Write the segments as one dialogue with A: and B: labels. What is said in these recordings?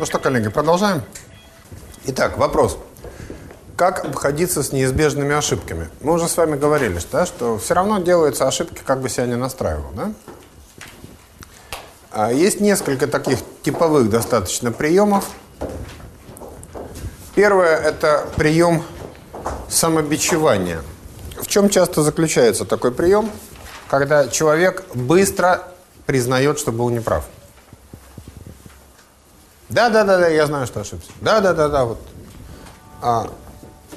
A: Ну что, коллеги, продолжаем? Итак, вопрос. Как обходиться с неизбежными ошибками? Мы уже с вами говорили, да, что все равно делаются ошибки, как бы себя не настраивал. Да? А есть несколько таких типовых достаточно приемов. Первое – это прием самобичевания. В чем часто заключается такой прием? Когда человек быстро признает, что был неправ. Да, да, да, я знаю, что ошибся. Да, да, да, да, вот. А,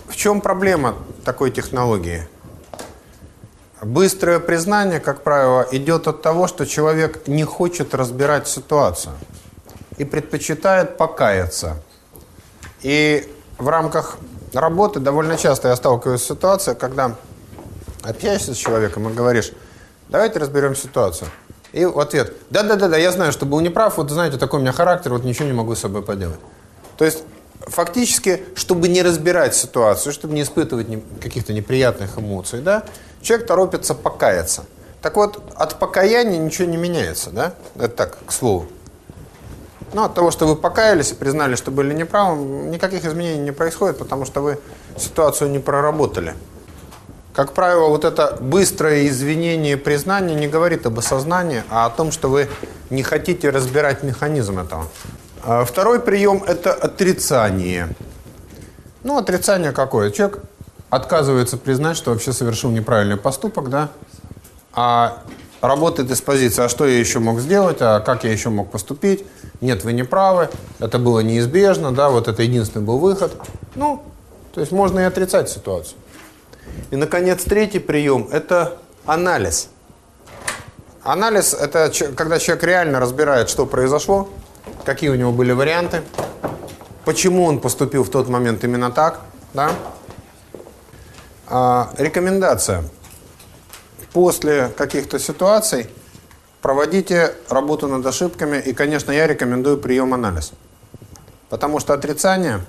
A: в чем проблема такой технологии? Быстрое признание, как правило, идет от того, что человек не хочет разбирать ситуацию и предпочитает покаяться. И в рамках работы довольно часто я сталкиваюсь с ситуацией, когда общаешься с человеком и говоришь, давайте разберем ситуацию. И в ответ, да-да-да, я знаю, что был неправ, вот знаете, такой у меня характер, вот ничего не могу с собой поделать. То есть фактически, чтобы не разбирать ситуацию, чтобы не испытывать каких-то неприятных эмоций, да, человек торопится покаяться. Так вот, от покаяния ничего не меняется, да? Это так, к слову. Но от того, что вы покаялись и признали, что были неправы, никаких изменений не происходит, потому что вы ситуацию не проработали. Как правило, вот это быстрое извинение и признание не говорит об осознании, а о том, что вы не хотите разбирать механизм этого. А второй прием – это отрицание. Ну, отрицание какое? Человек отказывается признать, что вообще совершил неправильный поступок, да, а работает из позиции, а что я еще мог сделать, а как я еще мог поступить, нет, вы не правы, это было неизбежно, да, вот это единственный был выход. Ну, то есть можно и отрицать ситуацию. И, наконец, третий прием – это анализ. Анализ – это когда человек реально разбирает, что произошло, какие у него были варианты, почему он поступил в тот момент именно так. Да? А, рекомендация. После каких-то ситуаций проводите работу над ошибками, и, конечно, я рекомендую прием анализ. Потому что отрицание,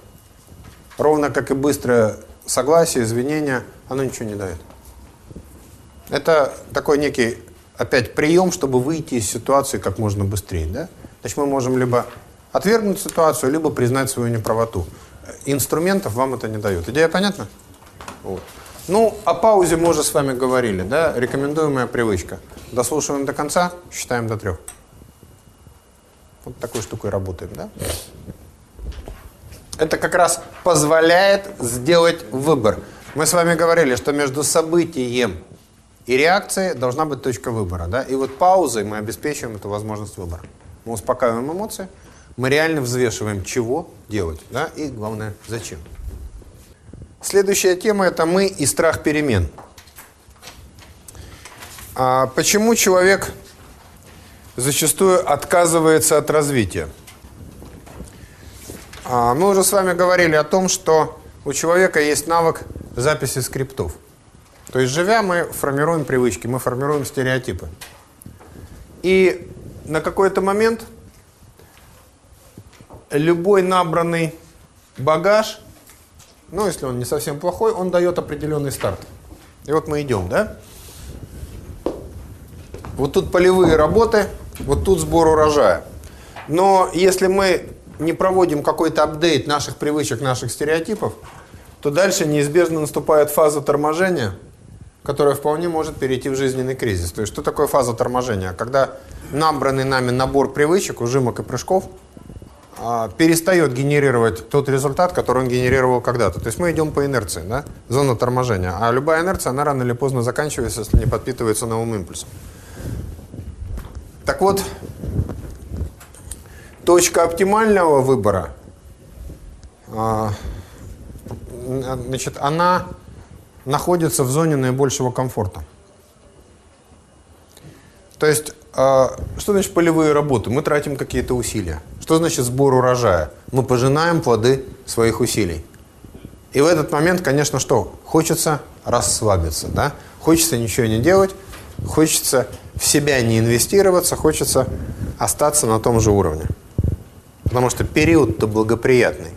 A: ровно как и быстрое согласие, извинения, оно ничего не дает. Это такой некий, опять, прием, чтобы выйти из ситуации как можно быстрее. Да? Значит, мы можем либо отвергнуть ситуацию, либо признать свою неправоту. Инструментов вам это не дает. Идея понятна? Вот. Ну, о паузе мы уже с вами говорили, да? Рекомендуемая привычка. Дослушиваем до конца, считаем до трех. Вот такой штукой работаем, да? Это как раз позволяет сделать выбор. Мы с вами говорили, что между событием и реакцией должна быть точка выбора. Да? И вот паузой мы обеспечиваем эту возможность выбора. Мы успокаиваем эмоции, мы реально взвешиваем, чего делать, да? и главное, зачем. Следующая тема – это мы и страх перемен. А почему человек зачастую отказывается от развития? А, мы уже с вами говорили о том, что у человека есть навык записи скриптов. То есть, живя, мы формируем привычки, мы формируем стереотипы. И на какой-то момент любой набранный багаж, ну, если он не совсем плохой, он дает определенный старт. И вот мы идем, да? Вот тут полевые работы, вот тут сбор урожая. Но если мы не проводим какой-то апдейт наших привычек, наших стереотипов, то дальше неизбежно наступает фаза торможения, которая вполне может перейти в жизненный кризис. То есть что такое фаза торможения? Когда набранный нами набор привычек, ужимок и прыжков а, перестает генерировать тот результат, который он генерировал когда-то. То есть мы идем по инерции, да? зона торможения. А любая инерция, она рано или поздно заканчивается, если не подпитывается новым импульсом. Так вот, точка оптимального выбора, а, значит, она находится в зоне наибольшего комфорта. То есть, а, что значит полевые работы? Мы тратим какие-то усилия. Что значит сбор урожая? Мы пожинаем плоды своих усилий. И в этот момент, конечно, что? Хочется расслабиться, да? Хочется ничего не делать, хочется в себя не инвестироваться, хочется остаться на том же уровне. Потому что период-то благоприятный.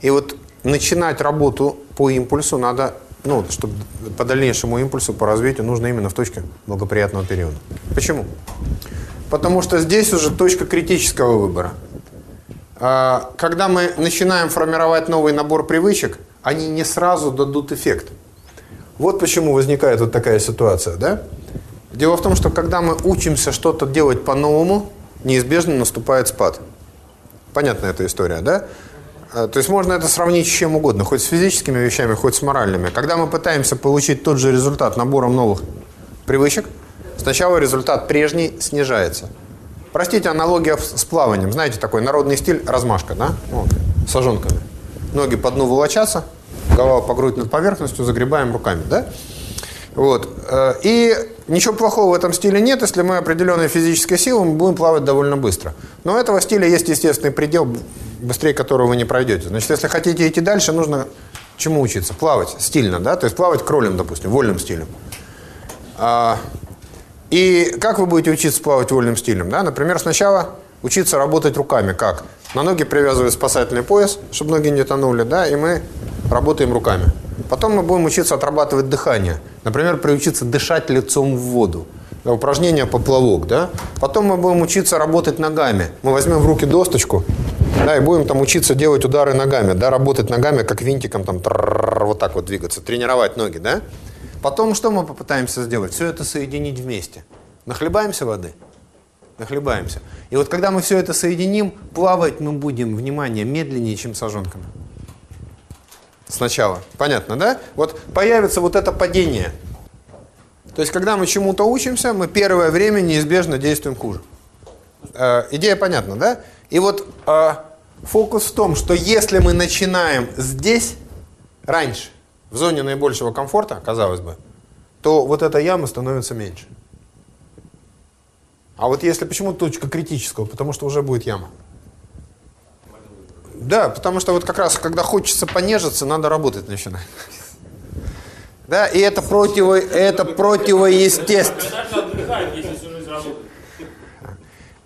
A: И вот начинать работу по импульсу надо, ну, чтобы по дальнейшему импульсу, по развитию, нужно именно в точке благоприятного периода. Почему? Потому что здесь уже точка критического выбора. а, когда мы начинаем формировать новый набор привычек, они не сразу дадут эффект. Вот почему возникает вот такая ситуация, да? Дело в том, что когда мы учимся что-то делать по-новому, неизбежно наступает спад. Понятна эта история, да? А, то есть можно это сравнить с чем угодно, хоть с физическими вещами, хоть с моральными. Когда мы пытаемся получить тот же результат набором новых привычек, сначала результат прежний снижается. Простите, аналогия с плаванием. Знаете, такой народный стиль размашка, да? Вот, сажонками. Ноги по дну волочатся, голова по грудь над поверхностью, загребаем руками, да? Вот. Э, и ничего плохого в этом стиле нет, если мы определенной физической силой мы будем плавать довольно быстро. Но у этого стиля есть естественный предел, быстрее которого вы не пройдете. Значит, если хотите идти дальше, нужно чему учиться? Плавать стильно, да? То есть плавать кролем, допустим, вольным стилем. А, и как вы будете учиться плавать вольным стилем? Да? Например, сначала учиться работать руками. Как? На ноги привязывают спасательный пояс, чтобы ноги не тонули, да, и мы работаем руками. Потом мы будем учиться отрабатывать дыхание. Например, приучиться дышать лицом в воду. Упражнение поплавок, да. Потом мы будем учиться работать ногами. Мы возьмем в руки досточку, да, и будем там учиться делать удары ногами, да, работать ногами, как винтиком, там, вот так вот двигаться, тренировать ноги, да. Потом что мы попытаемся сделать? Все это соединить вместе. Нахлебаемся воды? Нахлебаемся. И вот когда мы все это соединим, плавать мы будем, внимание, медленнее, чем сажонками. Сначала. Понятно, да? Вот появится вот это падение. То есть, когда мы чему-то учимся, мы первое время неизбежно действуем хуже. Э, идея понятна, да? И вот э, фокус в том, что если мы начинаем здесь, раньше, в зоне наибольшего комфорта, казалось бы, то вот эта яма становится меньше. А вот если почему точка критического? Потому что уже будет яма. Да, потому что вот как раз, когда хочется понежиться, надо работать начинать. Да, и это противо, это противоестественно.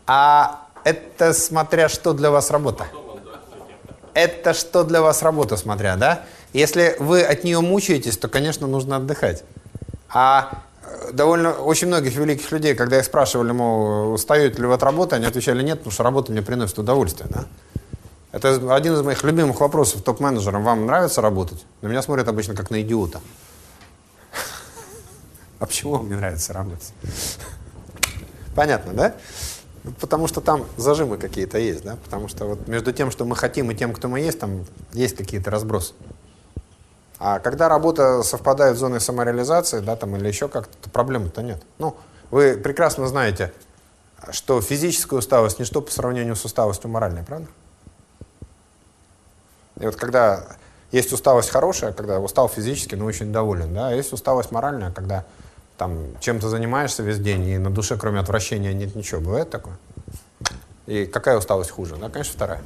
A: А это смотря что для вас работа. Это что для вас работа, смотря, да? Если вы от нее мучаетесь, то, конечно, нужно отдыхать. А э, довольно очень многих великих людей, когда их спрашивали, мол, устаете ли вы от работы, они отвечали нет, потому что работа мне приносит удовольствие. Да? Это один из моих любимых вопросов топ-менеджерам. Вам нравится работать? На меня смотрят обычно как на идиота. А почему мне нравится работать? Понятно, да? Потому что там зажимы какие-то есть, да? Потому что вот между тем, что мы хотим, и тем, кто мы есть, там есть какие-то разбросы. А когда работа совпадает с зоной самореализации, да, там или еще как-то, проблем-то нет. Ну, вы прекрасно знаете, что физическая усталость ничто по сравнению с усталостью моральной, правда? И вот когда есть усталость хорошая, когда устал физически, но очень доволен, да, а есть усталость моральная, когда там чем-то занимаешься весь день, и на душе, кроме отвращения, нет ничего. Бывает такое? И какая усталость хуже? Да, конечно, вторая.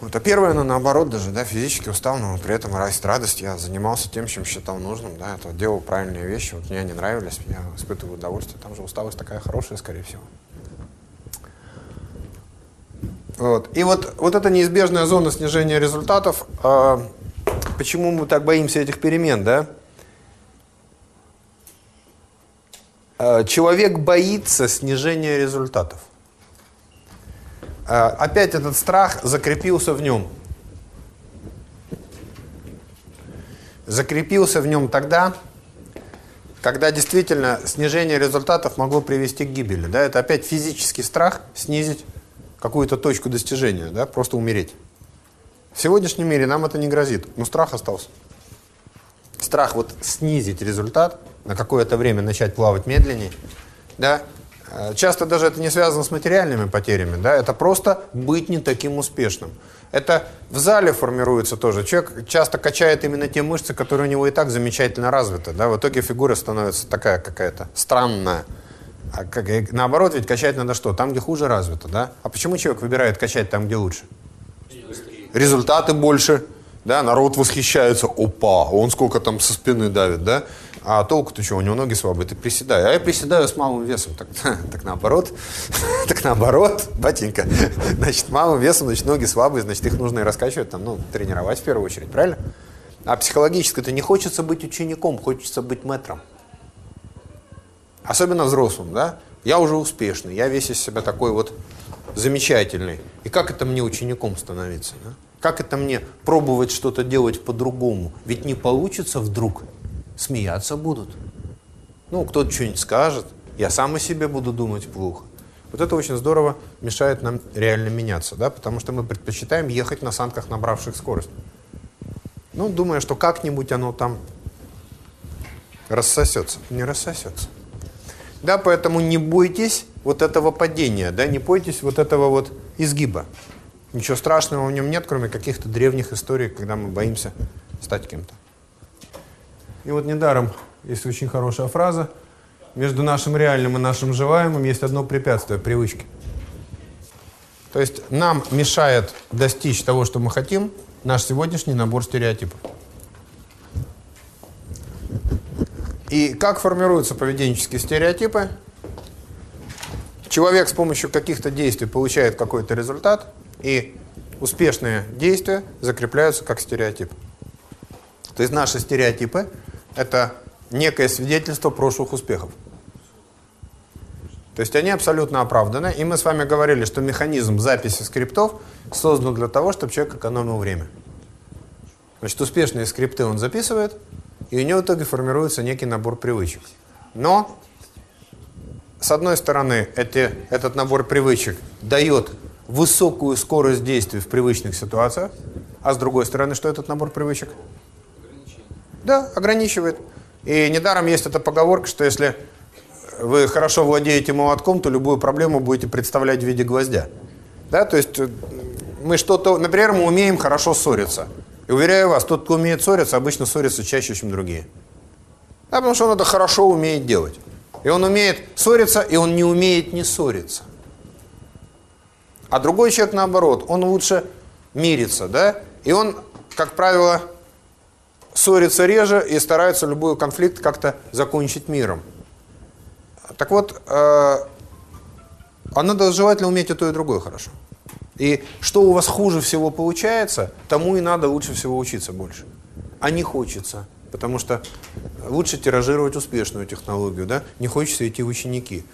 A: Вот, а первое, она наоборот даже, да, физически устал, но при этом есть радость. Я занимался тем, чем считал нужным, да, это делал правильные вещи, вот мне они нравились, я испытываю удовольствие. Там же усталость такая хорошая, скорее всего. Вот. И вот, вот эта неизбежная зона снижения результатов, э, почему мы так боимся этих перемен, да? Э, человек боится снижения результатов. Э, опять этот страх закрепился в нем. Закрепился в нем тогда, когда действительно снижение результатов могло привести к гибели. Да? Это опять физический страх снизить какую-то точку достижения, да? просто умереть. В сегодняшнем мире нам это не грозит, но страх остался. Страх вот снизить результат, на какое-то время начать плавать медленнее, да, Э, часто даже это не связано с материальными потерями, да, это просто быть не таким успешным. Это в зале формируется тоже. Человек часто качает именно те мышцы, которые у него и так замечательно развиты. Да? В итоге фигура становится такая какая-то странная. А как, наоборот, ведь качать надо что? Там, где хуже развито. Да? А почему человек выбирает качать там, где лучше? Результаты больше. Да? Народ восхищается. Опа, он сколько там со спины давит. Да? А толку-то что, у него ноги слабые, ты приседай. А я приседаю с малым весом. Так, так наоборот. так наоборот, батенька. Значит, малым весом, значит, ноги слабые, значит, их нужно и раскачивать, там, ну, тренировать в первую очередь, правильно? А психологически-то не хочется быть учеником, хочется быть мэтром. Особенно взрослым, да? Я уже успешный, я весь из себя такой вот замечательный. И как это мне учеником становиться? Да? Как это мне пробовать что-то делать по-другому? Ведь не получится вдруг. Смеяться будут. Ну, кто-то что-нибудь скажет. Я сам о себе буду думать плохо. Вот это очень здорово мешает нам реально меняться, да, потому что мы предпочитаем ехать на санках, набравших скорость. Ну, думая, что как-нибудь оно там рассосется. Не рассосется. Да, поэтому не бойтесь вот этого падения, да, не бойтесь вот этого вот изгиба. Ничего страшного в нем нет, кроме каких-то древних историй, когда мы боимся стать кем-то. И вот недаром есть очень хорошая фраза. Между нашим реальным и нашим желаемым есть одно препятствие – привычки. То есть нам мешает достичь того, что мы хотим, наш сегодняшний набор стереотипов. И как формируются поведенческие стереотипы? Человек с помощью каких-то действий получает какой-то результат, и успешные действия закрепляются как стереотип. То есть наши стереотипы – это некое свидетельство прошлых успехов. То есть они абсолютно оправданы. И мы с вами говорили, что механизм записи скриптов создан для того, чтобы человек экономил время. Значит, успешные скрипты он записывает, и у него в итоге формируется некий набор привычек. Но, с одной стороны, эти, этот набор привычек дает высокую скорость действий в привычных ситуациях, а с другой стороны, что этот набор привычек? Да, ограничивает. И недаром есть эта поговорка, что если вы хорошо владеете молотком, то любую проблему будете представлять в виде гвоздя. Да, то есть э, мы что-то, например, мы умеем хорошо ссориться. И уверяю вас, тот, кто умеет ссориться, обычно ссорится чаще, чем другие. Да, потому что он это хорошо умеет делать. И он умеет ссориться, и он не умеет не ссориться. А другой человек, наоборот, он лучше мирится, да? И он, как правило, ссорится реже и старается любой конфликт как-то закончить миром. Так вот, э, а надо желательно уметь и то, и другое хорошо. И что у вас хуже всего получается, тому и надо лучше всего учиться больше. А не хочется, потому что лучше тиражировать успешную технологию, да? не хочется идти в ученики.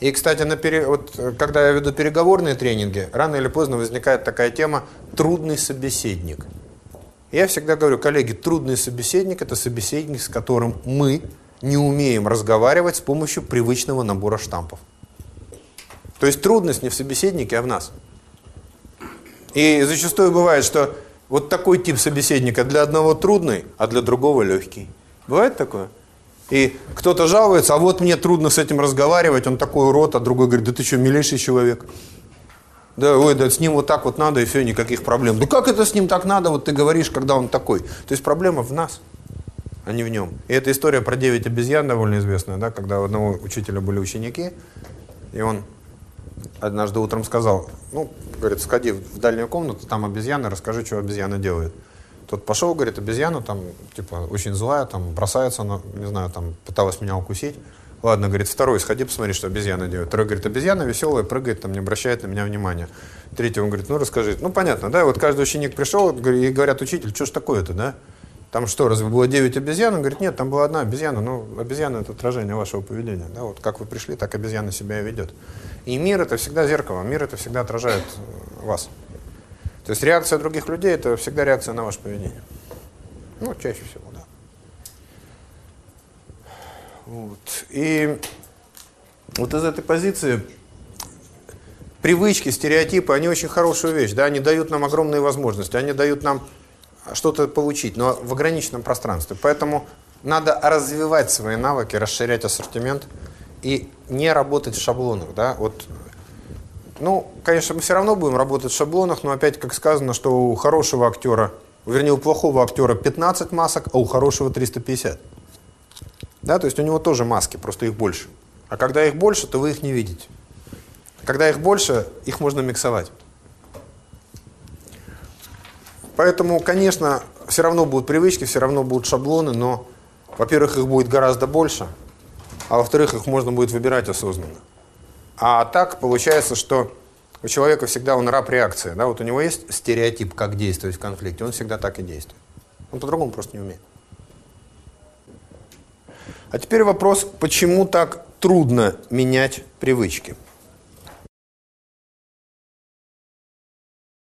A: И, кстати, на пере... вот, когда я веду переговорные тренинги, рано или поздно возникает такая тема «трудный собеседник». Я всегда говорю, коллеги, трудный собеседник – это собеседник, с которым мы не умеем разговаривать с помощью привычного набора штампов. То есть трудность не в собеседнике, а в нас. И зачастую бывает, что вот такой тип собеседника для одного трудный, а для другого легкий. Бывает такое? И кто-то жалуется, а вот мне трудно с этим разговаривать, он такой урод, а другой говорит, да ты что, милейший человек. Да, ой, да с ним вот так вот надо, и все, никаких проблем. Да как это с ним так надо, вот ты говоришь, когда он такой? То есть проблема в нас а не в нем. И эта история про 9 обезьян довольно известная, да, когда у одного учителя были ученики, и он однажды утром сказал, ну, говорит, сходи в дальнюю комнату, там обезьяны, расскажи, что обезьяна делает. Тот пошел, говорит, обезьяна там, типа, очень злая, там, бросается, на, не знаю, там, пыталась меня укусить. Ладно, говорит, второй, сходи, посмотри, что обезьяна делает. Второй говорит, обезьяна веселая, прыгает, там, не обращает на меня внимания. Третий, он говорит, ну, расскажи. Ну, понятно, да, вот каждый ученик пришел, и говорят, учитель, что ж такое-то, да? Там что, разве было 9 обезьян? Он говорит, нет, там была одна обезьяна. Ну, обезьяна – это отражение вашего поведения. Да? Вот как вы пришли, так обезьяна себя и ведет. И мир – это всегда зеркало, мир – это всегда отражает э, вас. То есть реакция других людей – это всегда реакция на ваше поведение. Ну, чаще всего, да. Вот. И вот из этой позиции привычки, стереотипы, они очень хорошая вещь, да, они дают нам огромные возможности, они дают нам что-то получить, но в ограниченном пространстве. Поэтому надо развивать свои навыки, расширять ассортимент и не работать в шаблонах. Да? Вот, ну, конечно, мы все равно будем работать в шаблонах, но опять, как сказано, что у хорошего актера, вернее, у плохого актера 15 масок, а у хорошего 350. Да, то есть у него тоже маски, просто их больше. А когда их больше, то вы их не видите. Когда их больше, их можно миксовать. Поэтому, конечно, все равно будут привычки, все равно будут шаблоны, но, во-первых, их будет гораздо больше, а во-вторых, их можно будет выбирать осознанно. А так получается, что у человека всегда он раб реакции. Да? Вот у него есть стереотип, как действовать в конфликте, он всегда так и действует. Он по-другому просто не умеет. А теперь вопрос, почему так трудно менять привычки?